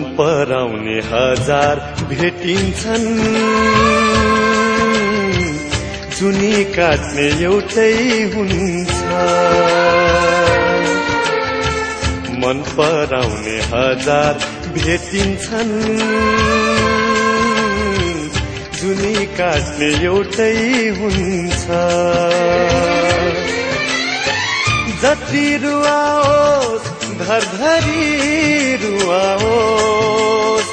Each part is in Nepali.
पराउने हजार भेटिन्छन्। जुनी काट्ने एउटै हुन्छ। मन पराउने हजार भेटिन्छन्। जुनी काट्ने एउटै हुन्छ। जति रुवाओस् धरधरी रुवाओस्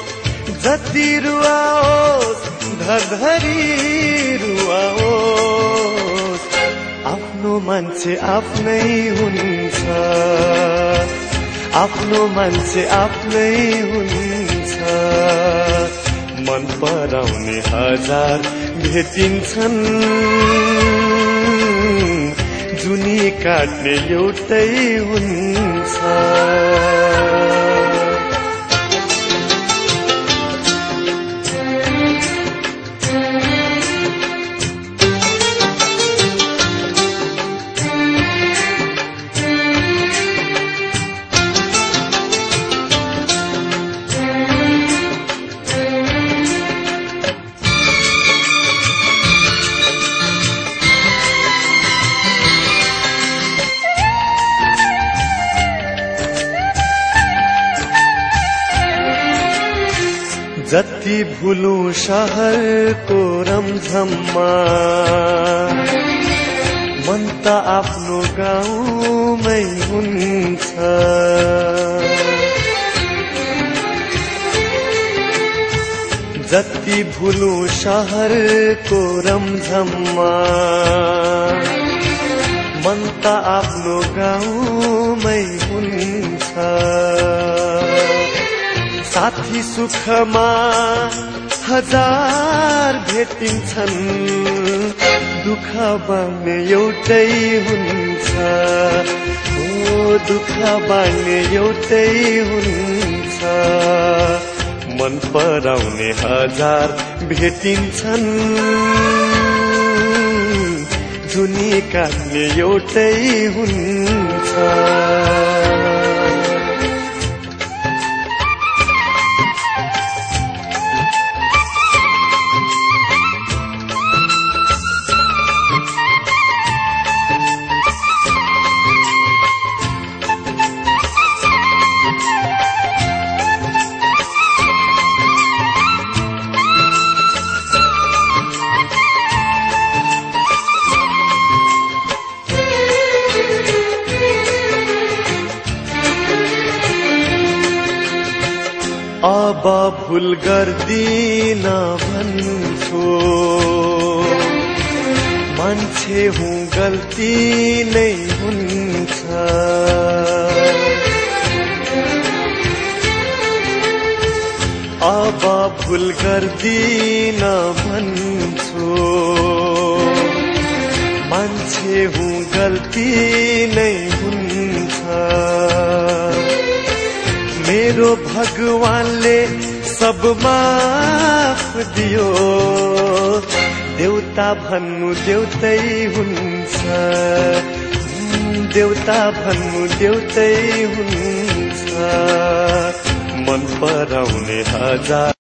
जति रुवाओस् धरधरी रुवाओस् आफ्नो मान्छे आफ्नै हुन्छ आफ्नो मान्छे आफ्नै हुन्छ मन पराउने हजार भेटिन्छन्। जुनी काट्ने एउटै हुन्छ। जति भुलु सहरको रमझममा मन त आफ्नो गाउँमै हुन्छ। जति भुलु सहरको रमझममा मन त आफ्नो गाउँमै हुन्छ। साथी सुखमा हजार भेटिन्छन्। दुःख बाँड्ने एउटै हुन्छ। ओ दुःख बाँड्ने एउटै हुन्छ। मन पराउने हजार भेटिन्छन्। जुनी काट्ने एउटै हुन्छ। अब भुल गर्दिन भन्छु मान्छे हुँ गल्ती नै हुन्छ अब भुल गर्दिन भन्छु मान्छे हुँ गल्ती नै हुन्छ मेरो भगवानले सब माफ दियो। देउता भन्नु देउतै हुन्छ। देउता भन्नु देउतै हुन्छ। मन पराउने हजार